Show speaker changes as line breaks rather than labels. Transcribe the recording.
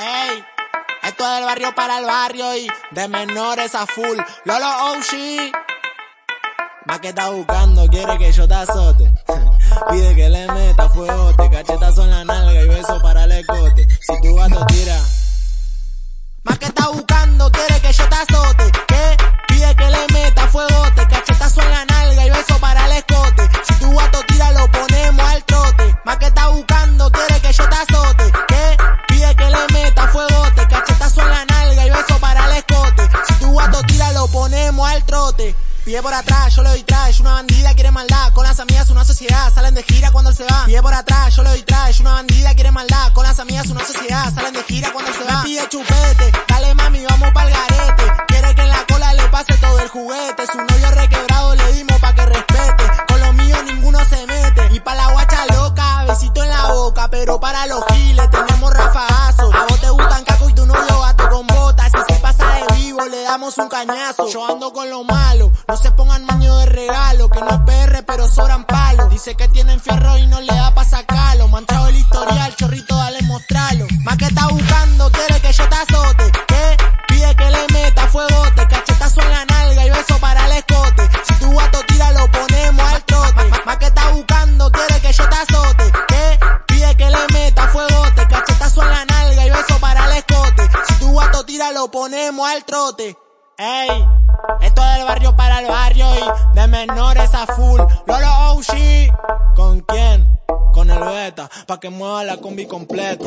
Esto es del barrio para el barrio y de menores a full. Lolo OG. Más que está buscando, quiere que yo te azote. Pide que le meta fuegote, cachetazo en la nalga y beso para el escote. Si tu gato tira. Más que está buscando, trote. Pide por atrás, yo le doy trash, una bandida quiere maldad, con las amigas una sociedad, salen de gira cuando él se va. Pide por atrás, yo le doy trash, una bandida quiere maldad, con las amigas una sociedad, salen de gira cuando él se va. Me pide chupete, dale mami, vamos pa'l garete, quiere que en la cola le pase todo el juguete, su novio requebrado le dimos pa' que respete, con lo mío ninguno se mete, y pa' la guacha loca, besito en la boca, pero para los yo ando con lo malo, no se pongan maño de regalo, que no es PR pero sobran palos. Dice que tienen fierro y no le da pa' sacarlo. Manchado el historial, chorrito, dale mostrarlo. Más que está buscando, quiere que yo te azote. ¿Qué? Pide que le meta fuegote, cachetazo en la nalga y beso para el escote. Si tu gato tira, lo ponemos al trote. Más que está buscando, quiere que yo te azote. ¿Qué? Pide que le meta fuegote, cachetazo en la nalga y beso para el escote. Si tu gato tira, lo ponemos al trote. Ey, esto es del barrio para el barrio y de menores a full. Lolo OG, ¿con quién? Con el beta, pa' que mueva la combi completo.